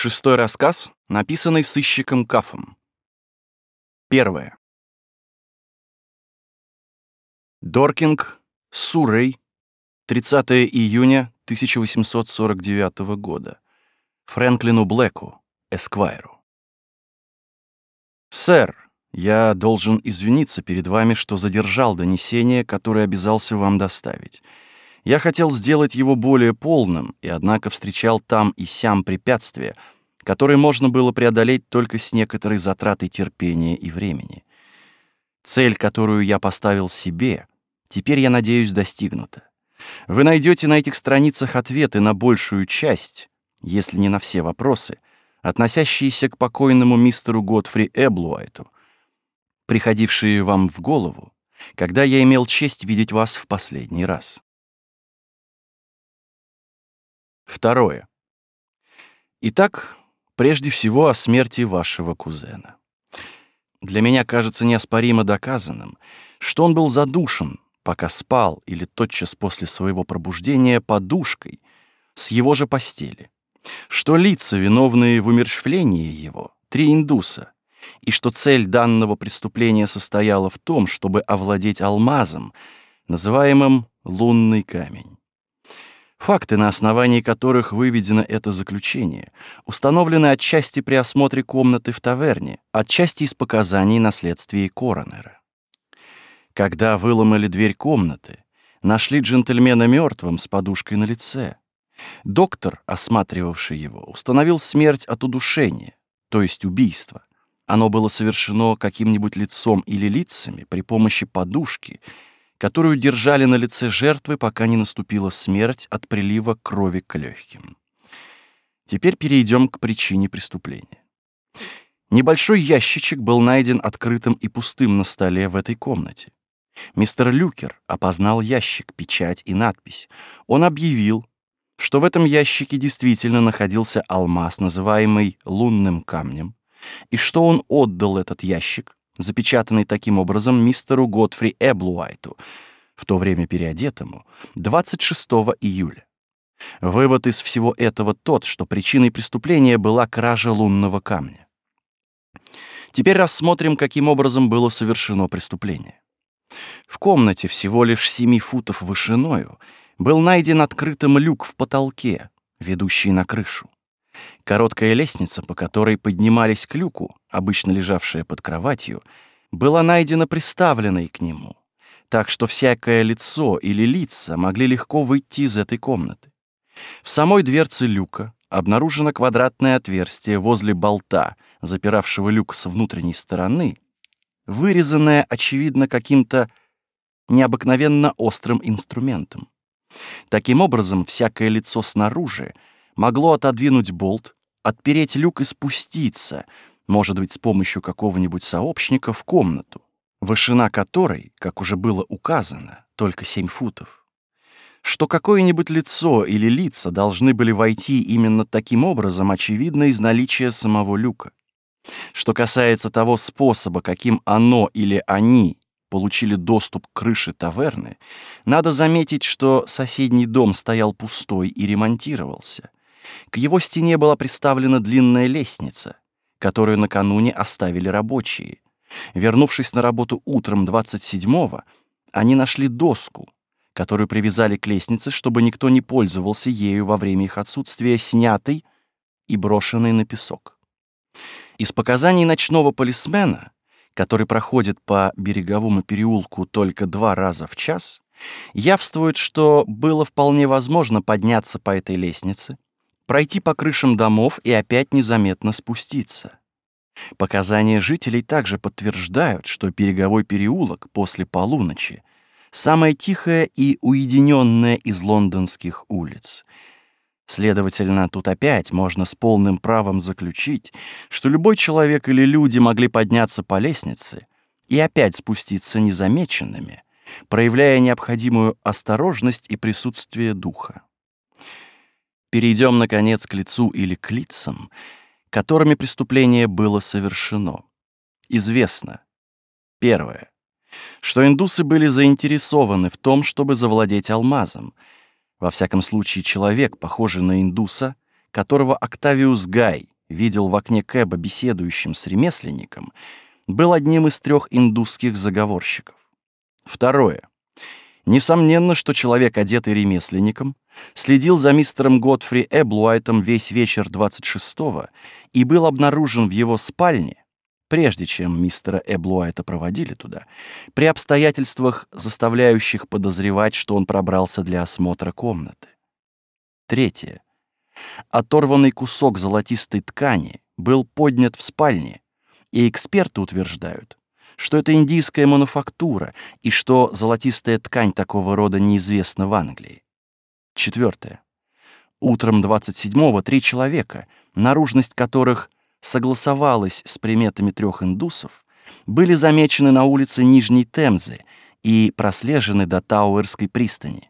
Шестой рассказ, написанный сыщиком Кафом. Первое. Доркинг, Суррей, 30 июня 1849 года. Фрэнклину Блэку, Эсквайру. «Сэр, я должен извиниться перед вами, что задержал донесение, которое обязался вам доставить. Я хотел сделать его более полным, и однако встречал там и сям препятствия, которые можно было преодолеть только с некоторой затратой терпения и времени. Цель, которую я поставил себе, теперь, я надеюсь, достигнута. Вы найдете на этих страницах ответы на большую часть, если не на все вопросы, относящиеся к покойному мистеру Годфри Эблуайту, приходившие вам в голову, когда я имел честь видеть вас в последний раз. Второе. Итак, прежде всего о смерти вашего кузена. Для меня кажется неоспоримо доказанным, что он был задушен, пока спал или тотчас после своего пробуждения подушкой с его же постели, что лица, виновные в умерщвлении его, три индуса, и что цель данного преступления состояла в том, чтобы овладеть алмазом, называемым «лунный камень». Факты, на основании которых выведено это заключение, установлены отчасти при осмотре комнаты в таверне, отчасти из показаний на следствии коронера. Когда выломали дверь комнаты, нашли джентльмена мертвым с подушкой на лице. Доктор, осматривавший его, установил смерть от удушения, то есть убийство. Оно было совершено каким-нибудь лицом или лицами при помощи подушки — которую держали на лице жертвы, пока не наступила смерть от прилива крови к легким. Теперь перейдем к причине преступления. Небольшой ящичек был найден открытым и пустым на столе в этой комнате. Мистер Люкер опознал ящик, печать и надпись. Он объявил, что в этом ящике действительно находился алмаз, называемый лунным камнем, и что он отдал этот ящик запечатанный таким образом мистеру Готфри Эблуайту, в то время переодетому, 26 июля. Вывод из всего этого тот, что причиной преступления была кража лунного камня. Теперь рассмотрим, каким образом было совершено преступление. В комнате всего лишь 7 футов вышиною был найден открытым люк в потолке, ведущий на крышу. Короткая лестница, по которой поднимались к люку, обычно лежавшая под кроватью, была найдена приставленной к нему, так что всякое лицо или лица могли легко выйти из этой комнаты. В самой дверце люка обнаружено квадратное отверстие возле болта, запиравшего люк с внутренней стороны, вырезанное, очевидно, каким-то необыкновенно острым инструментом. Таким образом, всякое лицо снаружи могло отодвинуть болт, отпереть люк и спуститься, может быть, с помощью какого-нибудь сообщника в комнату, вышина которой, как уже было указано, только 7 футов. Что какое-нибудь лицо или лица должны были войти именно таким образом, очевидно из наличия самого люка. Что касается того способа, каким оно или они получили доступ к крыше таверны, надо заметить, что соседний дом стоял пустой и ремонтировался. К его стене была приставлена длинная лестница, которую накануне оставили рабочие. Вернувшись на работу утром 27-го, они нашли доску, которую привязали к лестнице, чтобы никто не пользовался ею во время их отсутствия, снятой и брошенной на песок. Из показаний ночного полисмена, который проходит по береговому переулку только два раза в час, явствует, что было вполне возможно подняться по этой лестнице, пройти по крышам домов и опять незаметно спуститься. Показания жителей также подтверждают, что береговой переулок после полуночи — самая тихая и уединенная из лондонских улиц. Следовательно, тут опять можно с полным правом заключить, что любой человек или люди могли подняться по лестнице и опять спуститься незамеченными, проявляя необходимую осторожность и присутствие духа. Перейдем, наконец, к лицу или к лицам, которыми преступление было совершено. Известно. Первое. Что индусы были заинтересованы в том, чтобы завладеть алмазом. Во всяком случае, человек, похожий на индуса, которого Октавиус Гай видел в окне Кэба беседующим с ремесленником, был одним из трех индусских заговорщиков. Второе. Несомненно, что человек, одетый ремесленником, следил за мистером Готфри Эблуайтом весь вечер 26-го и был обнаружен в его спальне, прежде чем мистера Эблуайта проводили туда, при обстоятельствах, заставляющих подозревать, что он пробрался для осмотра комнаты. Третье. Оторванный кусок золотистой ткани был поднят в спальне, и эксперты утверждают, что это индийская мануфактура и что золотистая ткань такого рода неизвестна в Англии. Четвертое. Утром 27-го три человека, наружность которых согласовалась с приметами трех индусов, были замечены на улице Нижней Темзы и прослежены до Тауэрской пристани.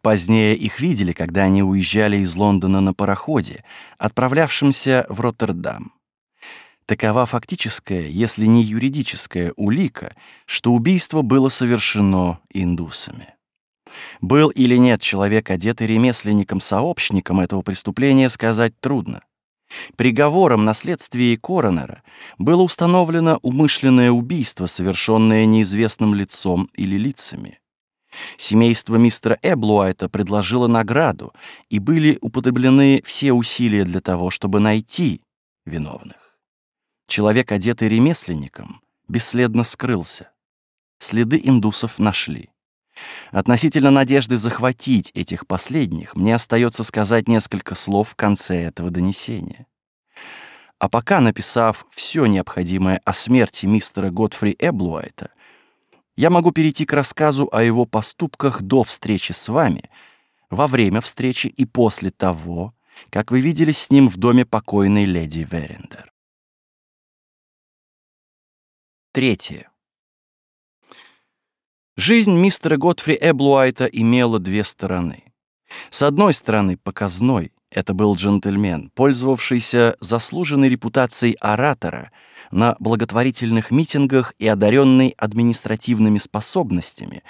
Позднее их видели, когда они уезжали из Лондона на пароходе, отправлявшемся в Роттердам. Такова фактическая, если не юридическая улика, что убийство было совершено индусами. Был или нет человек, одетый ремесленником-сообщником этого преступления, сказать трудно. Приговором на следствии коронера было установлено умышленное убийство, совершенное неизвестным лицом или лицами. Семейство мистера Эблуайта предложило награду, и были употреблены все усилия для того, чтобы найти виновных. Человек, одетый ремесленником, бесследно скрылся. Следы индусов нашли. Относительно надежды захватить этих последних, мне остается сказать несколько слов в конце этого донесения. А пока, написав все необходимое о смерти мистера Готфри Эблуайта, я могу перейти к рассказу о его поступках до встречи с вами, во время встречи и после того, как вы виделись с ним в доме покойной леди Верендер. Третье. Жизнь мистера Готфри Эблуайта имела две стороны. С одной стороны, показной. Это был джентльмен, пользовавшийся заслуженной репутацией оратора на благотворительных митингах и одаренный административными способностями,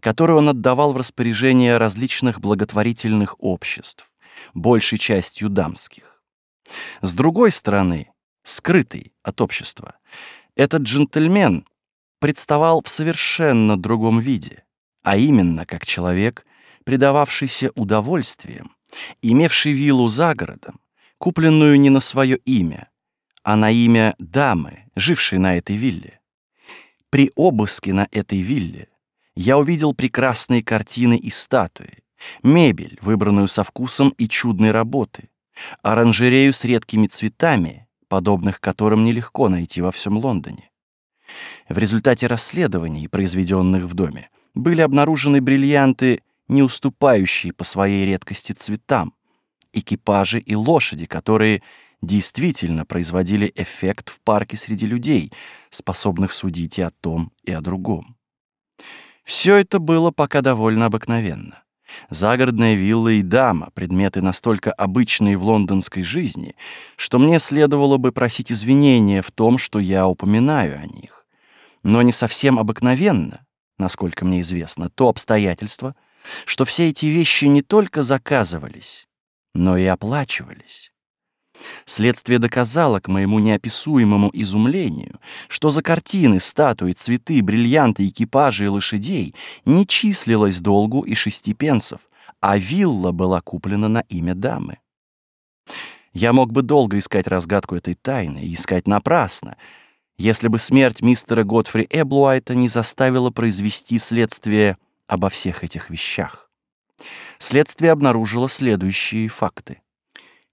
которые он отдавал в распоряжение различных благотворительных обществ, большей частью дамских. С другой стороны, скрытый от общества, этот джентльмен представал в совершенно другом виде, а именно как человек, предававшийся удовольствиям, имевший виллу за городом, купленную не на свое имя, а на имя дамы, жившей на этой вилле. При обыске на этой вилле я увидел прекрасные картины и статуи, мебель, выбранную со вкусом и чудной работы, оранжерею с редкими цветами, подобных которым нелегко найти во всем Лондоне. В результате расследований, произведенных в доме, были обнаружены бриллианты, не уступающие по своей редкости цветам, экипажи и лошади, которые действительно производили эффект в парке среди людей, способных судить и о том, и о другом. Все это было пока довольно обыкновенно. Загородная вилла и дама — предметы настолько обычные в лондонской жизни, что мне следовало бы просить извинения в том, что я упоминаю о них. Но не совсем обыкновенно, насколько мне известно, то обстоятельство, что все эти вещи не только заказывались, но и оплачивались. Следствие доказало к моему неописуемому изумлению, что за картины, статуи, цветы, бриллианты, экипажи и лошадей не числилось долгу и шести пенсов, а вилла была куплена на имя дамы. Я мог бы долго искать разгадку этой тайны и искать напрасно, если бы смерть мистера Готфри Эблуайта не заставила произвести следствие обо всех этих вещах. Следствие обнаружило следующие факты.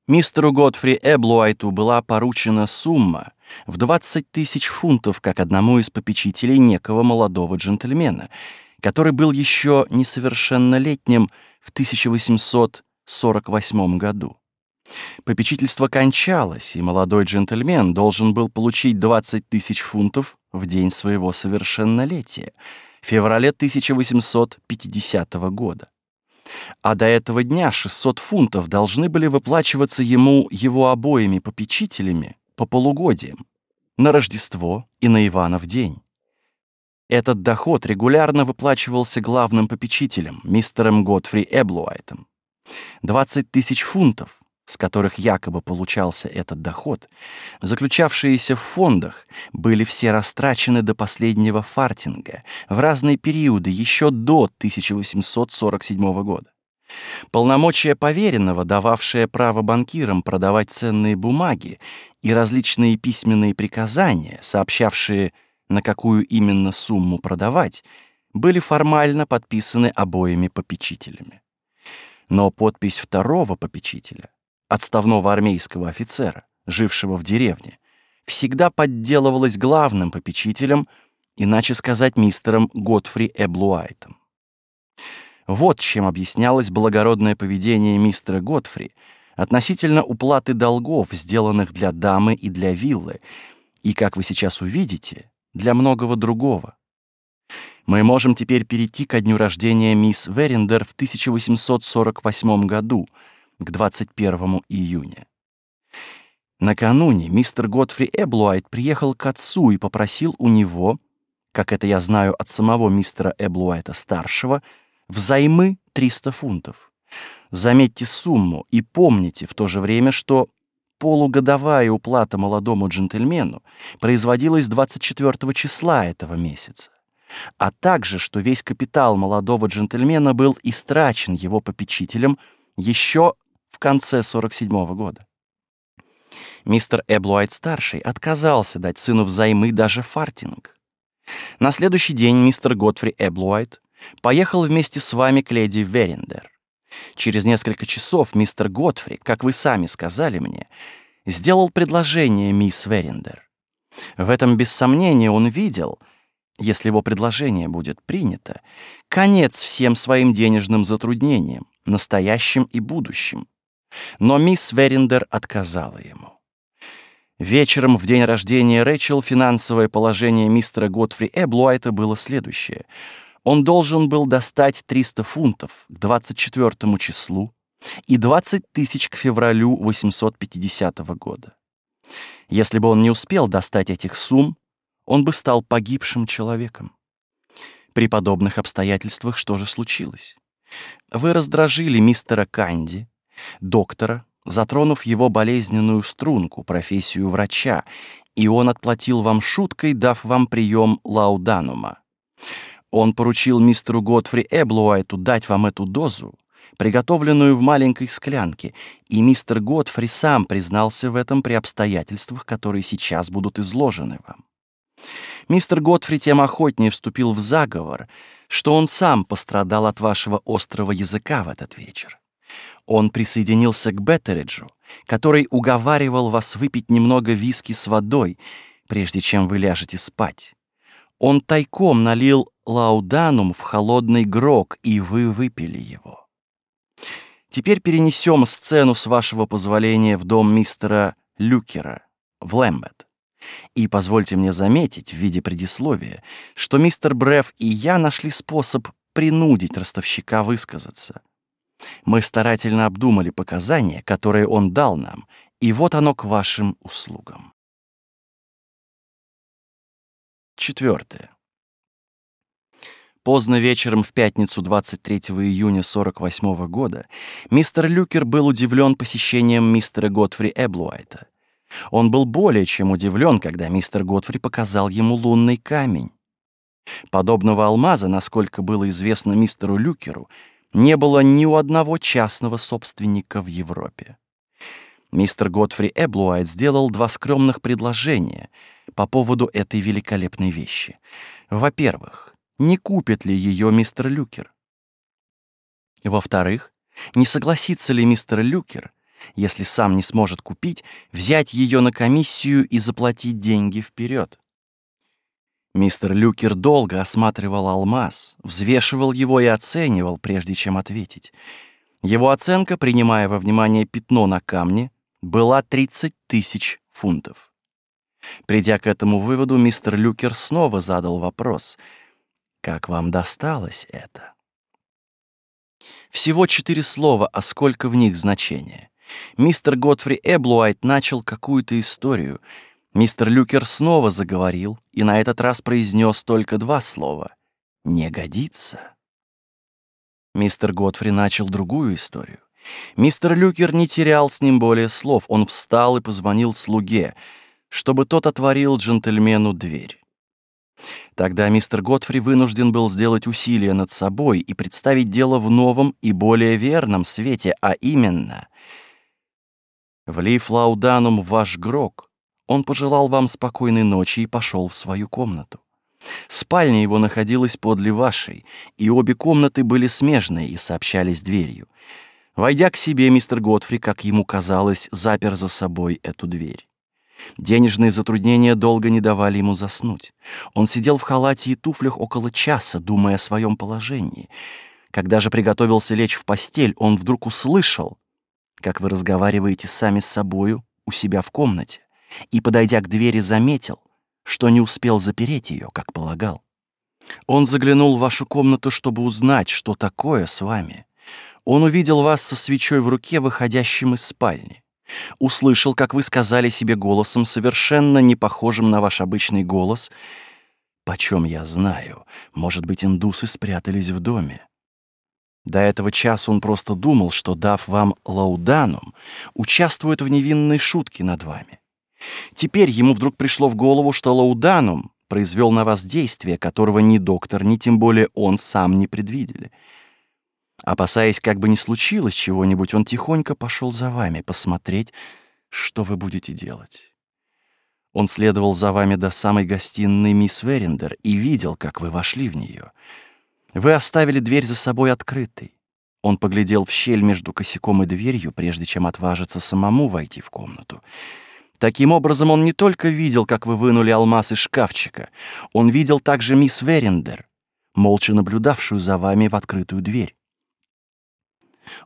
Мистеру Годфри Эблуайту была поручена сумма в 20 тысяч фунтов как одному из попечителей некого молодого джентльмена, который был еще несовершеннолетним в 1848 году. Попечительство кончалось, и молодой джентльмен должен был получить 20 тысяч фунтов в день своего совершеннолетия, в феврале 1850 года а до этого дня 600 фунтов должны были выплачиваться ему его обоими попечителями по полугодиям, на Рождество и на Иванов день. Этот доход регулярно выплачивался главным попечителем, мистером Годфри Эблуайтом. 20 тысяч фунтов с которых якобы получался этот доход, заключавшиеся в фондах, были все растрачены до последнего фартинга в разные периоды еще до 1847 года. Полномочия поверенного, дававшие право банкирам продавать ценные бумаги, и различные письменные приказания, сообщавшие, на какую именно сумму продавать, были формально подписаны обоими попечителями. Но подпись второго попечителя, отставного армейского офицера, жившего в деревне, всегда подделывалась главным попечителем, иначе сказать мистером Готфри Эблуайтом. Вот чем объяснялось благородное поведение мистера Готфри относительно уплаты долгов, сделанных для дамы и для виллы, и, как вы сейчас увидите, для многого другого. Мы можем теперь перейти ко дню рождения мисс Верендер в 1848 году, к 21 июня. Накануне мистер Готфри Эблуайт приехал к отцу и попросил у него, как это я знаю от самого мистера Эблуайта-старшего, взаймы 300 фунтов. Заметьте сумму и помните в то же время, что полугодовая уплата молодому джентльмену производилась 24 числа этого месяца, а также, что весь капитал молодого джентльмена был истрачен его попечителем еще в конце 47 -го года. Мистер Эблуайт-старший отказался дать сыну взаймы даже фартинг. На следующий день мистер Готфри Эблуайт поехал вместе с вами к леди Верендер. Через несколько часов мистер Готфри, как вы сами сказали мне, сделал предложение мисс Верендер. В этом без сомнения он видел, если его предложение будет принято, конец всем своим денежным затруднениям, настоящим и будущим. Но мисс Верендер отказала ему. Вечером в день рождения Рэчел финансовое положение мистера Готфри Эблуайта было следующее — он должен был достать 300 фунтов к 24 числу и 20 тысяч к февралю 850 года. Если бы он не успел достать этих сумм, он бы стал погибшим человеком. При подобных обстоятельствах что же случилось? Вы раздражили мистера Канди, доктора, затронув его болезненную струнку, профессию врача, и он отплатил вам шуткой, дав вам прием лауданума. Он поручил мистеру Готфри Эблуайту дать вам эту дозу, приготовленную в маленькой склянке, и мистер Готфри сам признался в этом при обстоятельствах, которые сейчас будут изложены вам. Мистер Готфри тем охотнее вступил в заговор, что он сам пострадал от вашего острого языка в этот вечер. Он присоединился к Беттериджу, который уговаривал вас выпить немного виски с водой, прежде чем вы ляжете спать. Он тайком налил лауданум в холодный грог, и вы выпили его. Теперь перенесем сцену, с вашего позволения, в дом мистера Люкера в Лэмбет. И позвольте мне заметить в виде предисловия, что мистер Бреф и я нашли способ принудить ростовщика высказаться. Мы старательно обдумали показания, которые он дал нам, и вот оно к вашим услугам. Четвертое. Поздно вечером в пятницу 23 июня 48 года мистер Люкер был удивлен посещением мистера Готфри Эблуайта. Он был более чем удивлен, когда мистер Готфри показал ему лунный камень. Подобного алмаза, насколько было известно мистеру Люкеру, не было ни у одного частного собственника в Европе. Мистер Готфри Эблуайт сделал два скромных предложения по поводу этой великолепной вещи. Во-первых, не купит ли ее мистер Люкер. Во-вторых, не согласится ли мистер Люкер, если сам не сможет купить, взять ее на комиссию и заплатить деньги вперед. Мистер Люкер долго осматривал алмаз, взвешивал его и оценивал, прежде чем ответить. Его оценка, принимая во внимание пятно на камне, была 30 тысяч фунтов. Придя к этому выводу, мистер Люкер снова задал вопрос — как вам досталось это? Всего четыре слова, а сколько в них значения. Мистер Готфри Эблуайт начал какую-то историю. Мистер Люкер снова заговорил и на этот раз произнес только два слова. «Не годится». Мистер Готфри начал другую историю. Мистер Люкер не терял с ним более слов. Он встал и позвонил слуге, чтобы тот отворил джентльмену дверь. Тогда мистер Готфри вынужден был сделать усилие над собой и представить дело в новом и более верном свете, а именно «Влив лауданум ваш грок, он пожелал вам спокойной ночи и пошел в свою комнату. Спальня его находилась подле вашей, и обе комнаты были смежные и сообщались дверью. Войдя к себе, мистер Готфри, как ему казалось, запер за собой эту дверь. Денежные затруднения долго не давали ему заснуть. Он сидел в халате и туфлях около часа, думая о своем положении. Когда же приготовился лечь в постель, он вдруг услышал, как вы разговариваете сами с собою у себя в комнате, и, подойдя к двери, заметил, что не успел запереть ее, как полагал. Он заглянул в вашу комнату, чтобы узнать, что такое с вами. Он увидел вас со свечой в руке, выходящим из спальни. Услышал, как вы сказали себе голосом, совершенно не похожим на ваш обычный голос, «Почем я знаю? Может быть, индусы спрятались в доме?» До этого часа он просто думал, что, дав вам лауданум, участвует в невинной шутке над вами. Теперь ему вдруг пришло в голову, что лауданум произвел на вас действие, которого ни доктор, ни тем более он сам не предвидели. Опасаясь, как бы ни случилось чего-нибудь, он тихонько пошел за вами посмотреть, что вы будете делать. Он следовал за вами до самой гостиной мисс Верендер и видел, как вы вошли в нее. Вы оставили дверь за собой открытой. Он поглядел в щель между косяком и дверью, прежде чем отважиться самому войти в комнату. Таким образом, он не только видел, как вы вынули алмаз из шкафчика, он видел также мисс Верендер, молча наблюдавшую за вами в открытую дверь.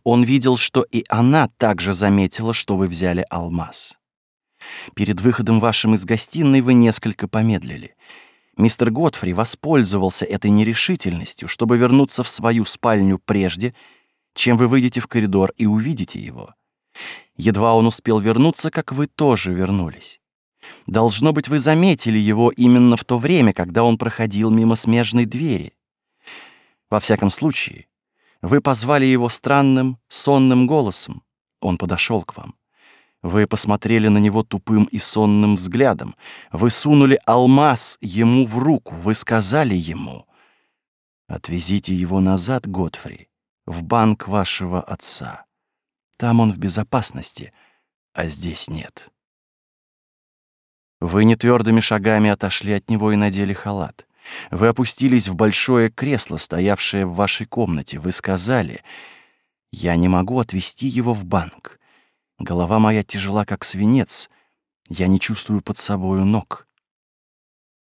Он видел, что и она также заметила, что вы взяли алмаз. Перед выходом вашим из гостиной вы несколько помедлили. Мистер Готфри воспользовался этой нерешительностью, чтобы вернуться в свою спальню прежде, чем вы выйдете в коридор и увидите его. Едва он успел вернуться, как вы тоже вернулись. Должно быть, вы заметили его именно в то время, когда он проходил мимо смежной двери. Во всяком случае, вы позвали его странным, сонным голосом. Он подошел к вам. Вы посмотрели на него тупым и сонным взглядом. Вы сунули алмаз ему в руку. Вы сказали ему, «Отвезите его назад, Готфри, в банк вашего отца. Там он в безопасности, а здесь нет». Вы нетвердыми шагами отошли от него и надели халат. Вы опустились в большое кресло, стоявшее в вашей комнате. Вы сказали, «Я не могу отвезти его в банк. Голова моя тяжела, как свинец. Я не чувствую под собою ног».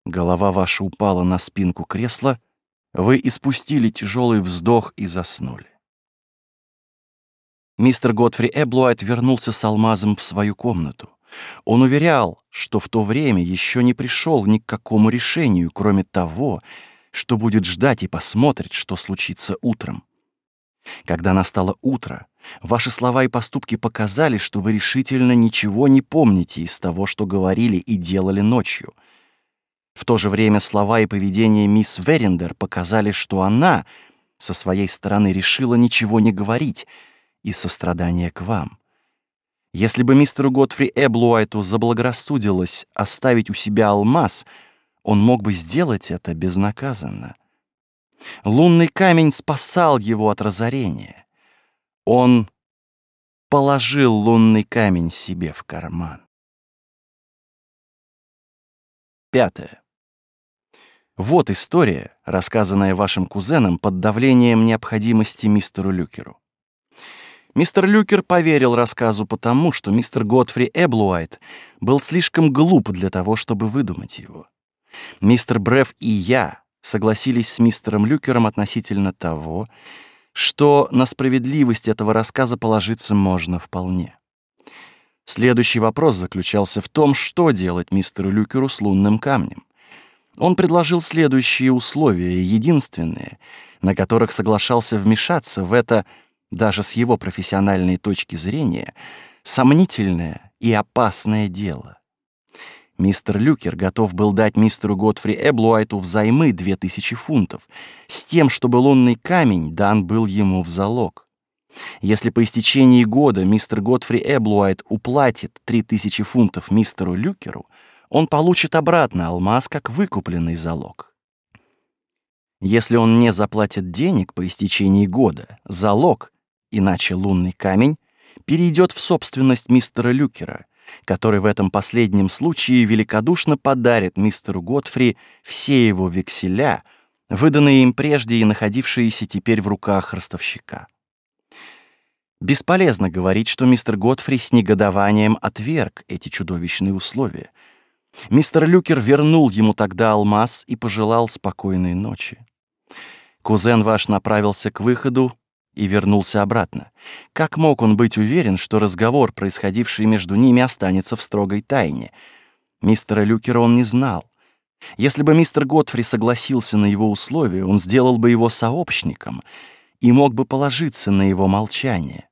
Голова ваша упала на спинку кресла, вы испустили тяжелый вздох и заснули. Мистер Готфри Эблуайт вернулся с алмазом в свою комнату. Он уверял, что в то время еще не пришел ни к какому решению, кроме того, что будет ждать и посмотрит, что случится утром. Когда настало утро, ваши слова и поступки показали, что вы решительно ничего не помните из того, что говорили и делали ночью. В то же время слова и поведение мисс Верендер показали, что она со своей стороны решила ничего не говорить из сострадания к вам. Если бы мистеру Готфри Эблуайту заблагорассудилось оставить у себя алмаз, он мог бы сделать это безнаказанно. Лунный камень спасал его от разорения. Он положил лунный камень себе в карман. Пятое. Вот история, рассказанная вашим кузеном под давлением необходимости мистеру Люкеру. Мистер Люкер поверил рассказу потому, что мистер Готфри Эблуайт был слишком глуп для того, чтобы выдумать его. Мистер Бреф и я согласились с мистером Люкером относительно того, что на справедливость этого рассказа положиться можно вполне. Следующий вопрос заключался в том, что делать мистеру Люкеру с лунным камнем. Он предложил следующие условия, единственные, на которых соглашался вмешаться в это даже с его профессиональной точки зрения, сомнительное и опасное дело. Мистер Люкер готов был дать мистеру Готфри Эблуайту взаймы две тысячи фунтов, с тем, чтобы лунный камень дан был ему в залог. Если по истечении года мистер Годфри Эблуайт уплатит 3000 фунтов мистеру Люкеру, он получит обратно алмаз как выкупленный залог. Если он не заплатит денег по истечении года, залог, иначе лунный камень, перейдет в собственность мистера Люкера, который в этом последнем случае великодушно подарит мистеру Годфри все его векселя, выданные им прежде и находившиеся теперь в руках ростовщика. Бесполезно говорить, что мистер Годфри с негодованием отверг эти чудовищные условия. Мистер Люкер вернул ему тогда алмаз и пожелал спокойной ночи. Кузен ваш направился к выходу и вернулся обратно. Как мог он быть уверен, что разговор, происходивший между ними, останется в строгой тайне? Мистера Люкера он не знал. Если бы мистер Годфри согласился на его условия, он сделал бы его сообщником и мог бы положиться на его молчание.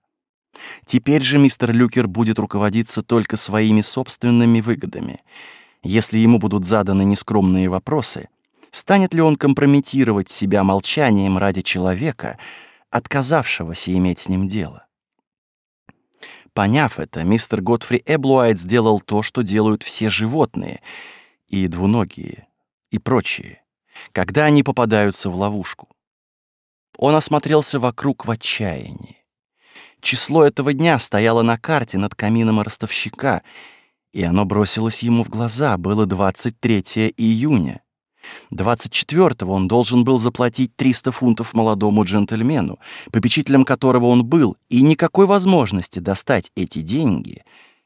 Теперь же мистер Люкер будет руководиться только своими собственными выгодами. Если ему будут заданы нескромные вопросы, станет ли он компрометировать себя молчанием ради человека, отказавшегося иметь с ним дело? Поняв это, мистер Годфри Эблуайт сделал то, что делают все животные, и двуногие, и прочие, когда они попадаются в ловушку. Он осмотрелся вокруг в отчаянии. Число этого дня стояло на карте над камином ростовщика, и оно бросилось ему в глаза. Было 23 июня. 24-го он должен был заплатить 300 фунтов молодому джентльмену, попечителем которого он был, и никакой возможности достать эти деньги,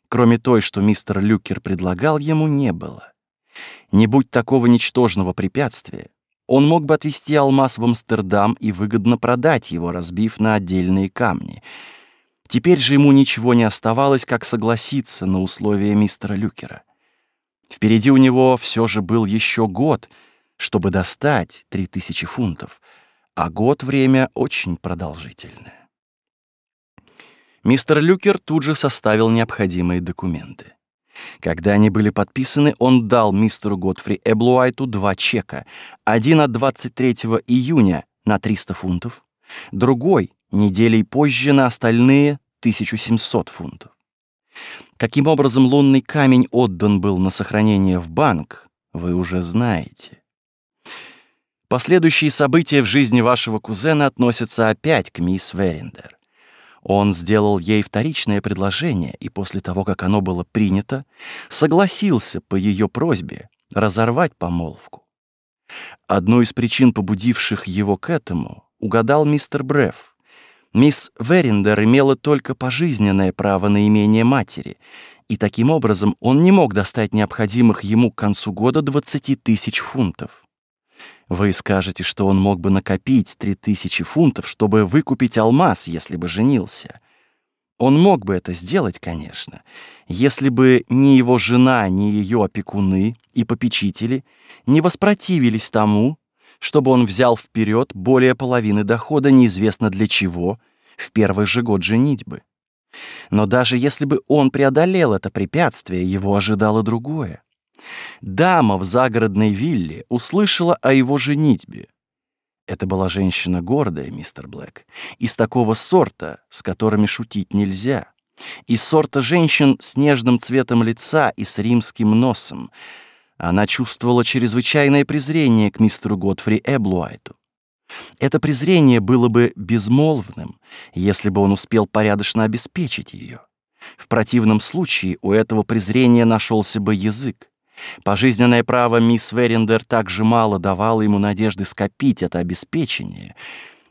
кроме той, что мистер Люкер предлагал ему, не было. Не будь такого ничтожного препятствия, он мог бы отвезти алмаз в Амстердам и выгодно продать его, разбив на отдельные камни — Теперь же ему ничего не оставалось, как согласиться на условия мистера Люкера. Впереди у него все же был еще год, чтобы достать три тысячи фунтов, а год — время очень продолжительное. Мистер Люкер тут же составил необходимые документы. Когда они были подписаны, он дал мистеру Готфри Эблуайту два чека. Один от 23 июня на 300 фунтов, другой неделей позже на остальные 1700 фунтов. Каким образом лунный камень отдан был на сохранение в банк, вы уже знаете. Последующие события в жизни вашего кузена относятся опять к мисс Верендер. Он сделал ей вторичное предложение, и после того, как оно было принято, согласился по ее просьбе разорвать помолвку. Одну из причин, побудивших его к этому, угадал мистер Брефф. Мисс Верендер имела только пожизненное право на имение матери, и таким образом он не мог достать необходимых ему к концу года 20 тысяч фунтов. Вы скажете, что он мог бы накопить 3000 фунтов, чтобы выкупить алмаз, если бы женился. Он мог бы это сделать, конечно, если бы ни его жена, ни ее опекуны и попечители не воспротивились тому, чтобы он взял вперед более половины дохода неизвестно для чего в первый же год женитьбы. Но даже если бы он преодолел это препятствие, его ожидало другое. Дама в загородной вилле услышала о его женитьбе. Это была женщина гордая, мистер Блэк, из такого сорта, с которыми шутить нельзя. Из сорта женщин с нежным цветом лица и с римским носом — она чувствовала чрезвычайное презрение к мистеру Готфри Эблуайту. Это презрение было бы безмолвным, если бы он успел порядочно обеспечить ее. В противном случае у этого презрения нашелся бы язык. Пожизненное право мисс Верендер так же мало давало ему надежды скопить это обеспечение,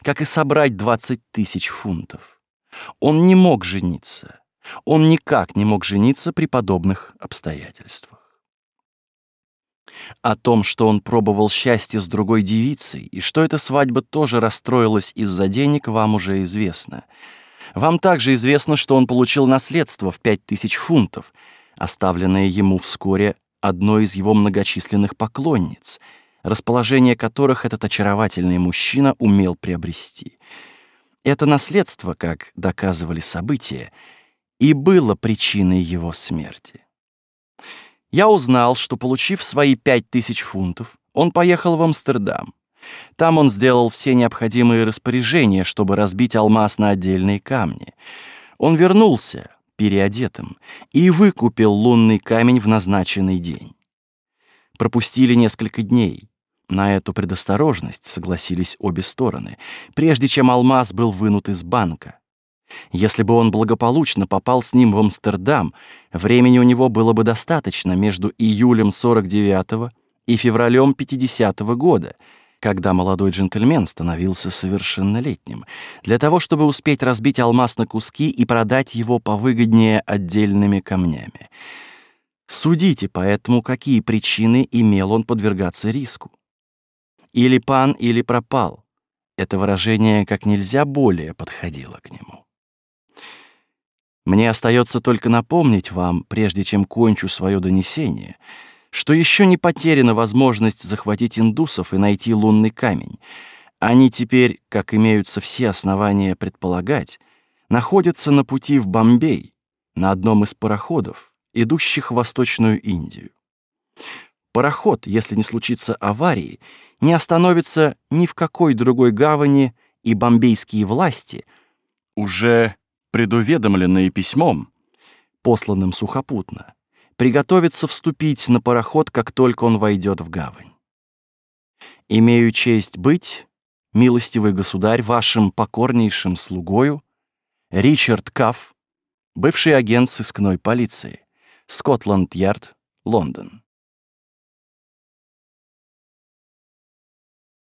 как и собрать 20 тысяч фунтов. Он не мог жениться. Он никак не мог жениться при подобных обстоятельствах. О том, что он пробовал счастье с другой девицей, и что эта свадьба тоже расстроилась из-за денег, вам уже известно. Вам также известно, что он получил наследство в пять тысяч фунтов, оставленное ему вскоре одной из его многочисленных поклонниц, расположение которых этот очаровательный мужчина умел приобрести. Это наследство, как доказывали события, и было причиной его смерти я узнал, что, получив свои пять тысяч фунтов, он поехал в Амстердам. Там он сделал все необходимые распоряжения, чтобы разбить алмаз на отдельные камни. Он вернулся, переодетым, и выкупил лунный камень в назначенный день. Пропустили несколько дней. На эту предосторожность согласились обе стороны, прежде чем алмаз был вынут из банка. Если бы он благополучно попал с ним в Амстердам, времени у него было бы достаточно между июлем 49-го и февралем 50-го года, когда молодой джентльмен становился совершеннолетним, для того, чтобы успеть разбить алмаз на куски и продать его повыгоднее отдельными камнями. Судите поэтому, какие причины имел он подвергаться риску. Или пан, или пропал. Это выражение как нельзя более подходило к нему. Мне остается только напомнить вам, прежде чем кончу свое донесение, что еще не потеряна возможность захватить индусов и найти лунный камень. Они теперь, как имеются все основания предполагать, находятся на пути в Бомбей, на одном из пароходов, идущих в Восточную Индию. Пароход, если не случится аварии, не остановится ни в какой другой гавани, и бомбейские власти, уже предуведомленные письмом, посланным сухопутно, приготовятся вступить на пароход, как только он войдет в гавань. Имею честь быть, милостивый государь, вашим покорнейшим слугою, Ричард Кафф, бывший агент сыскной полиции, Скотланд-Ярд, Лондон.